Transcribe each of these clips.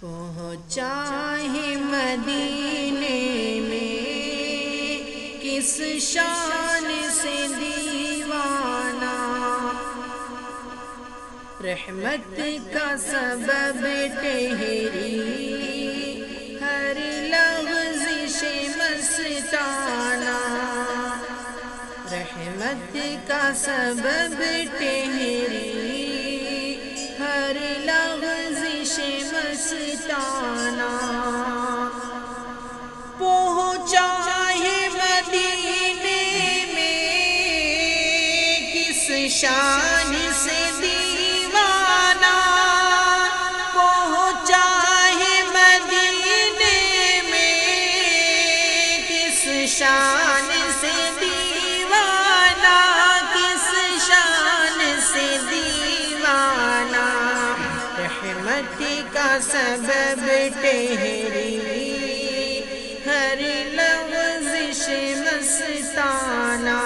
پہنچا ہے مدینے میں کس شان سے دیوانہ؟ رحمت کا سبب ٹہری ہر لفظ مستانہ۔ رحمت کا سبب ٹہری ہر لفظ مستانہ پہنچا ہے مدینے میں کس شان سے دیوانہ۔ پہنچا ہے مدینے میں کس شان رحمت کا سبب ٹہری ہر لفظ مستانہ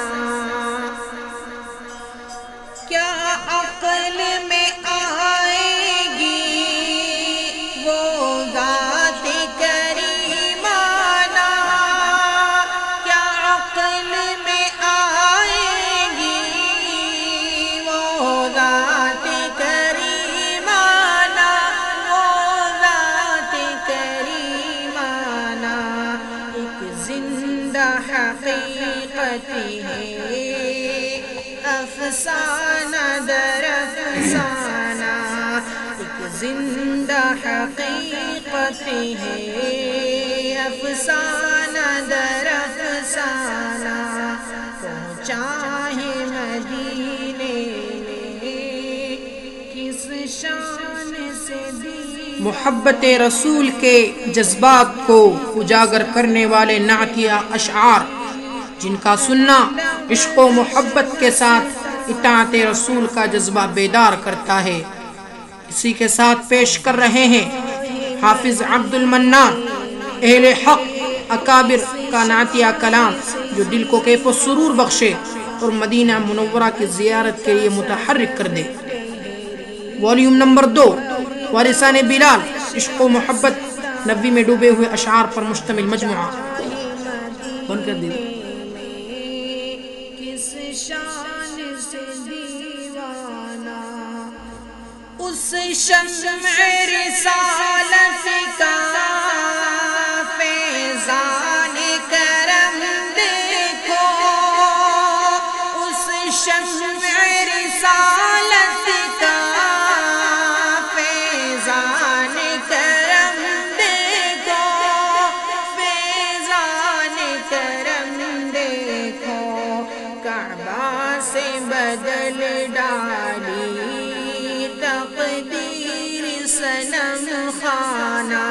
حقیقت ہے۔ افسانہ در افسانہ ایک زندہ حقیقت ہے۔ افسانہ در افسانہ پہنچا ہے مدینے میں کس شان سے دی محبت رسول کے جذبات کو اجاگر کرنے والے نعتیہ اشعار۔ جن کا سننا، عشق و محبت کے ساتھ اطاعت رسول کا جذبہ بیدار کرتا ہے۔ اسی کے ساتھ پیش کر رہے ہیں حافظ عبد المنان اہل حق، اکابر کا نعتیہ کلام، جو دل کو کیف و سرور بخشے اور مدینہ منورہ کی زیارت کے لیے متحرک کر دے۔ والیوم نمبر دو، وارثان بلال، عشق و محبت نبی میں ڈوبے ہوئے اشعار پر مشتمل مجموعہ۔ بند کر دے۔ شان سے دیوانہ۔ اس شمع رسالت کا فیضان۔ ڈالی تقدیر سنم خانہ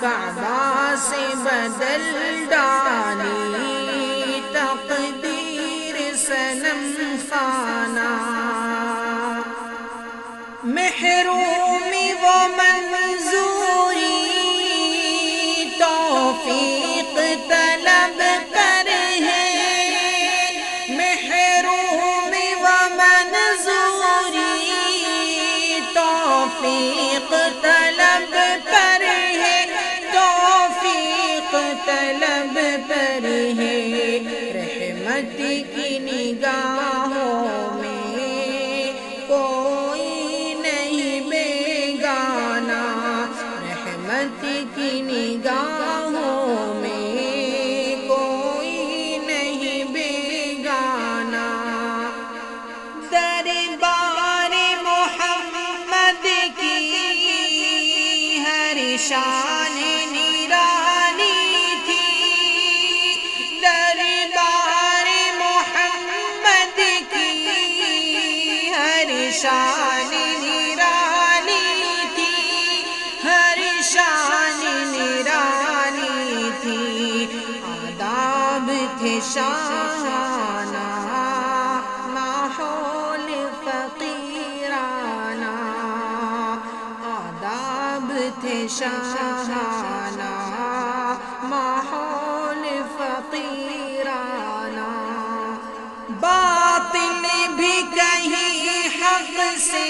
کعبہ سے بدل ڈالی تقدیر سنم خانہ۔ محروم نبی آداب تھے شاہانہ ماحول فقیرانہ، آداب تھے شاہانہ، ماحول فقیرانہ۔ باطل بھی کہیں حق سے،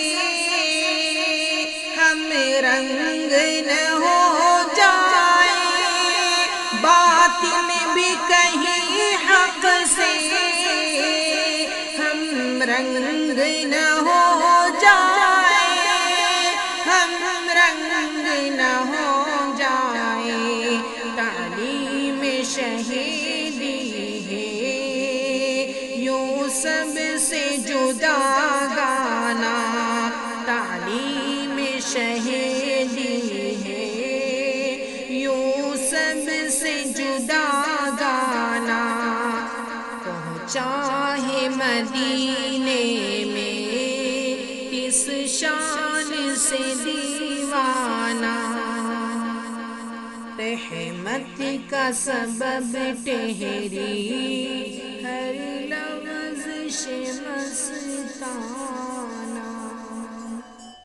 ہم رنگ کہیں حق سے ہم رنگ نہ ہو جائے، ہم رنگ نہ ہو جائے۔ تعلیم شہیدی ہے، یوں سب سے جدا چاہے مدینے میں کس شان سے دیوانہ رحمت کا سبب ٹہری ہر لفظ سے مستان